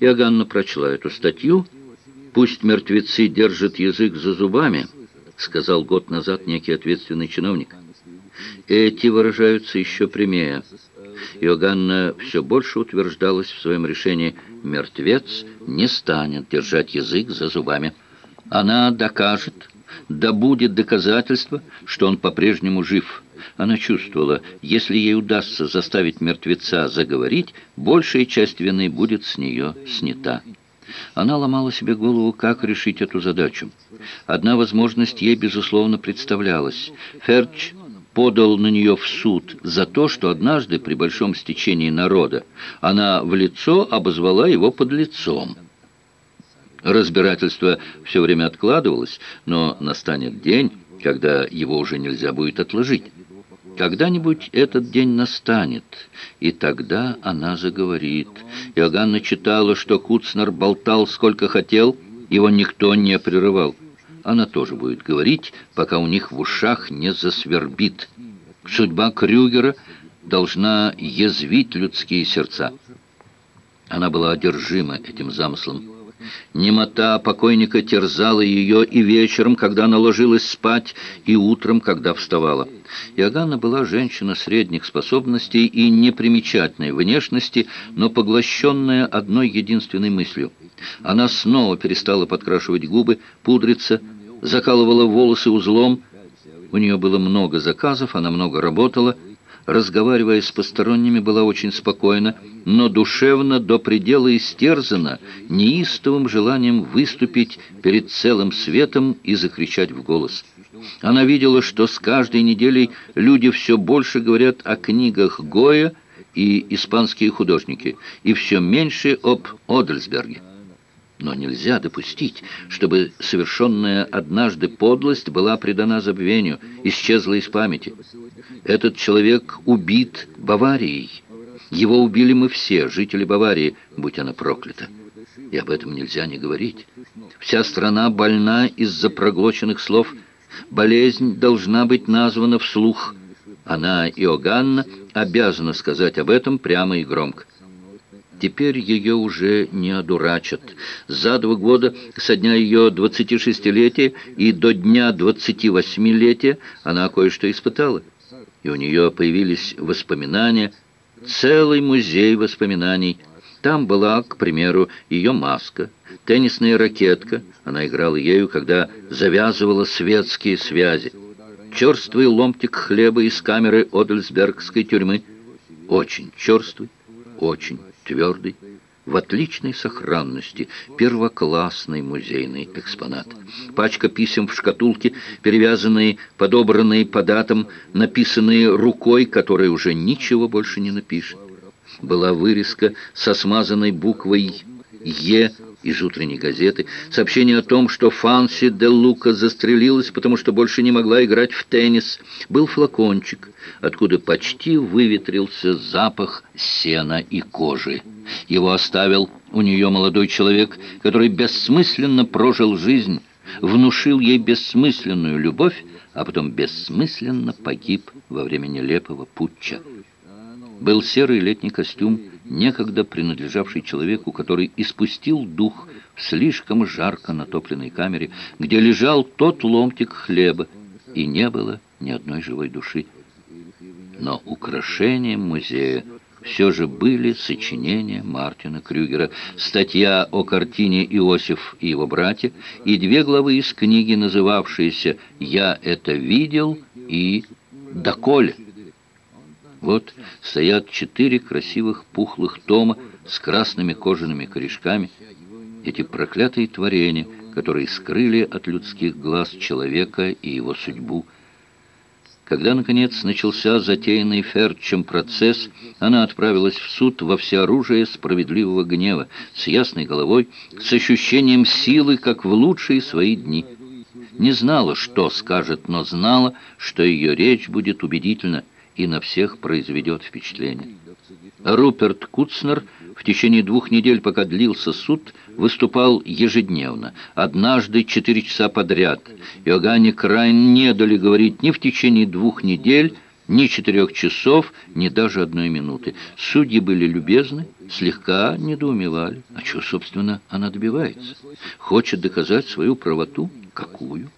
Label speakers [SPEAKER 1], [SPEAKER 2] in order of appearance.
[SPEAKER 1] Иоганна прочла эту статью. «Пусть мертвецы держат язык за зубами», — сказал год назад некий ответственный чиновник. Эти выражаются еще прямее. Иоганна все больше утверждалась в своем решении «мертвец не станет держать язык за зубами». Она докажет, да будет доказательство, что он по-прежнему жив. Она чувствовала, если ей удастся заставить мертвеца заговорить, большая часть вины будет с нее снята. Она ломала себе голову, как решить эту задачу. Одна возможность ей, безусловно, представлялась. Ферч подал на нее в суд за то, что однажды при большом стечении народа она в лицо обозвала его под лицом. Разбирательство все время откладывалось, но настанет день, когда его уже нельзя будет отложить. Когда-нибудь этот день настанет, и тогда она заговорит. Иоганна читала, что Куцнер болтал сколько хотел, его никто не прерывал. Она тоже будет говорить, пока у них в ушах не засвербит. Судьба Крюгера должна язвить людские сердца. Она была одержима этим замыслом. Немота покойника терзала ее и вечером, когда она ложилась спать, и утром, когда вставала. Иоганна была женщина средних способностей и непримечательной внешности, но поглощенная одной единственной мыслью. Она снова перестала подкрашивать губы, пудриться, закалывала волосы узлом. У нее было много заказов, она много работала, разговаривая с посторонними, была очень спокойна, но душевно до предела истерзана неистовым желанием выступить перед целым светом и закричать в голос. Она видела, что с каждой неделей люди все больше говорят о книгах Гоя и испанские художники, и все меньше об Одельсберге. Но нельзя допустить, чтобы совершенная однажды подлость была предана забвению, исчезла из памяти. Этот человек убит Баварией. Его убили мы все, жители Баварии, будь она проклята. И об этом нельзя не говорить. Вся страна больна из-за проглоченных слов. Болезнь должна быть названа вслух. Она, Иоганна, обязана сказать об этом прямо и громко. Теперь ее уже не одурачат. За два года со дня ее 26-летия и до дня 28-летия она кое-что испытала. И у нее появились воспоминания, целый музей воспоминаний. Там была, к примеру, ее маска, теннисная ракетка. Она играла ею, когда завязывала светские связи. Черствый ломтик хлеба из камеры Одельсбергской тюрьмы. Очень черствый, очень твердый, в отличной сохранности, первоклассный музейный экспонат. Пачка писем в шкатулке, перевязанные, подобранные по датам, написанные рукой, которая уже ничего больше не напишет. Была вырезка со смазанной буквой «Е» из утренней газеты, сообщение о том, что Фанси де Лука застрелилась, потому что больше не могла играть в теннис. Был флакончик, откуда почти выветрился запах сена и кожи. Его оставил у нее молодой человек, который бессмысленно прожил жизнь, внушил ей бессмысленную любовь, а потом бессмысленно погиб во время нелепого путча. Был серый летний костюм, некогда принадлежавший человеку, который испустил дух в слишком жарко натопленной камере, где лежал тот ломтик хлеба, и не было ни одной живой души. Но украшением музея все же были сочинения Мартина Крюгера, статья о картине «Иосиф и его братья» и две главы из книги, называвшиеся «Я это видел» и «Доколе». Вот стоят четыре красивых пухлых тома с красными кожаными корешками. Эти проклятые творения, которые скрыли от людских глаз человека и его судьбу. Когда, наконец, начался затеянный Ферчем процесс, она отправилась в суд во всеоружие справедливого гнева, с ясной головой, с ощущением силы, как в лучшие свои дни. Не знала, что скажет, но знала, что ее речь будет убедительна и на всех произведет впечатление. Руперт Куцнер в течение двух недель, пока длился суд, выступал ежедневно, однажды четыре часа подряд. Иоганне Крайн не дали говорить ни в течение двух недель, ни четырех часов, ни даже одной минуты. Судьи были любезны, слегка недоумевали. А чего, собственно, она добивается? Хочет доказать свою правоту? Какую?